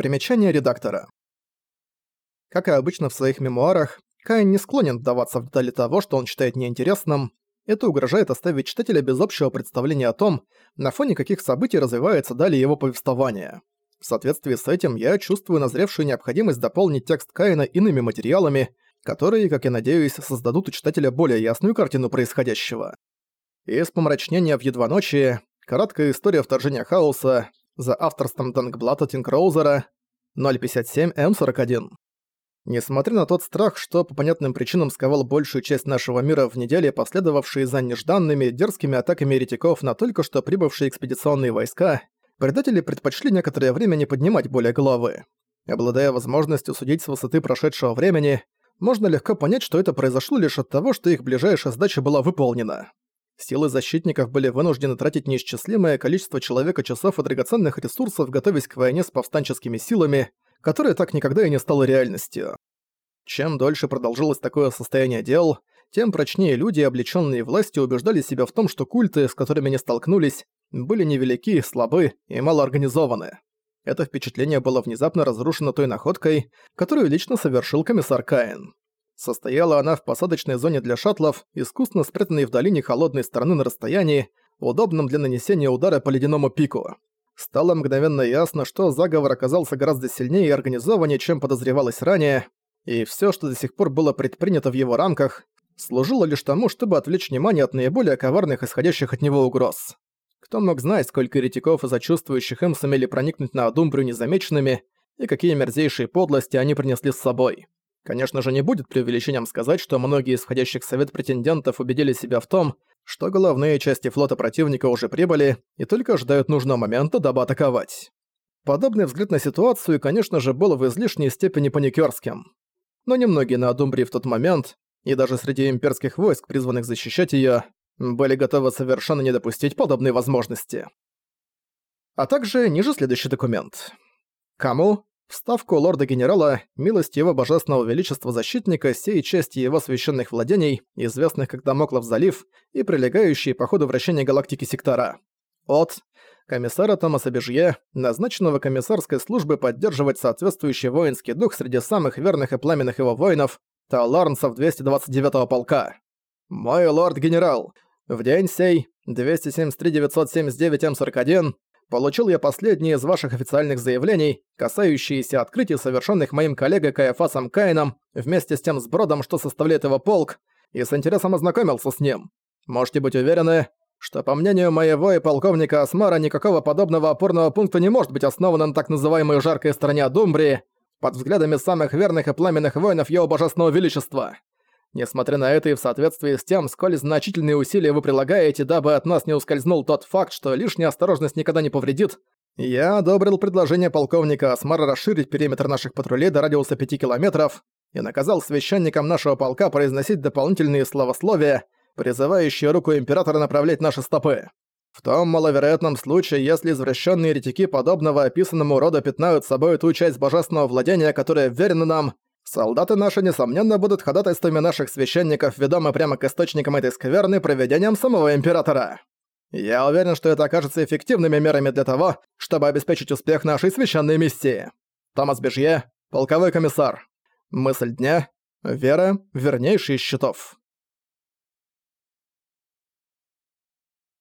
Примечание редактора. Как и обычно в своих мемуарах, Каин не склонен вдаваться в детали того, что он считает неинтересным. Это угрожает оставить читателя без общего представления о том, на фоне каких событий развивается далее его повествование. В соответствии с этим я чувствую назревшую необходимость дополнить текст Каина иными материалами, которые, как я надеюсь, создадут у читателя более ясную картину происходящего. Из помрачнения в едва ночи, короткая история вторжения хаоса, за авторством Дангблата Тинкроузера, 057М41. Несмотря на тот страх, что по понятным причинам сковал большую часть нашего мира в неделе, последовавшие за нежданными, дерзкими атаками еретиков на только что прибывшие экспедиционные войска, предатели предпочли некоторое время не поднимать более головы. Обладая возможностью судить с высоты прошедшего времени, можно легко понять, что это произошло лишь от того, что их ближайшая задача была выполнена. Силы защитников были вынуждены тратить неисчислимое количество человека-часов и драгоценных ресурсов, готовясь к войне с повстанческими силами, которая так никогда и не стала реальностью. Чем дольше продолжилось такое состояние дел, тем прочнее люди, облечённые властью, убеждали себя в том, что культы, с которыми они столкнулись, были невелики, слабы и малоорганизованы. Это впечатление было внезапно разрушено той находкой, которую лично совершил комиссар Каин. Состояла она в посадочной зоне для шаттлов, искусно спрятанной в долине холодной стороны на расстоянии, удобном для нанесения удара по ледяному пику. Стало мгновенно ясно, что заговор оказался гораздо сильнее и организованнее, чем подозревалось ранее, и всё, что до сих пор было предпринято в его рамках, служило лишь тому, чтобы отвлечь внимание от наиболее коварных исходящих от него угроз. Кто мог знать, сколько еретиков и зачувствующих им сумели проникнуть на Адумбрию незамеченными, и какие мерзейшие подлости они принесли с собой. Конечно же, не будет преувеличением сказать, что многие из входящих в совет претендентов убедили себя в том, что головные части флота противника уже прибыли и только ждают нужного момента, дабы атаковать. Подобный взгляд на ситуацию, конечно же, был в излишней степени паникерским. Но немногие на Адумбрии в тот момент, и даже среди имперских войск, призванных защищать её, были готовы совершенно не допустить подобной возможности. А также ниже следующий документ. Кому, Вставку лорда-генерала, милость его божественного величества защитника сей части его священных владений, известных как Дамоклов залив, и прилегающие по ходу вращения галактики сектора. От комиссара Томаса Бежье, назначенного комиссарской службы поддерживать соответствующий воинский дух среди самых верных и пламенных его воинов, Таларнцев 229-го полка. «Мой лорд-генерал, в день сей, 273-979-М41, Получил я последние из ваших официальных заявлений, касающиеся открытий, совершенных моим коллегой Каефасом Каином вместе с тем сбродом, что составляет его полк, и с интересом ознакомился с ним. Можете быть уверены, что по мнению моего и полковника Асмара никакого подобного опорного пункта не может быть основано на так называемой жаркой стороне Думбрии под взглядами самых верных и пламенных воинов Его Божественного Величества. Несмотря на это и в соответствии с тем, сколь значительные усилия вы прилагаете, дабы от нас не ускользнул тот факт, что лишняя осторожность никогда не повредит, я одобрил предложение полковника Асмара расширить периметр наших патрулей до радиуса 5 километров и наказал священникам нашего полка произносить дополнительные словословия, призывающие руку императора направлять наши стопы. В том маловероятном случае, если извращенные еретики подобного описанному рода пятнают собой ту часть божественного владения, которая верена нам, Солдаты наши, несомненно, будут ходатайствами наших священников ведомы прямо к источникам этой скверны проведением самого Императора. Я уверен, что это окажется эффективными мерами для того, чтобы обеспечить успех нашей священной миссии. Томас Бежье, полковой комиссар. Мысль дня. Вера – вернейший из щитов.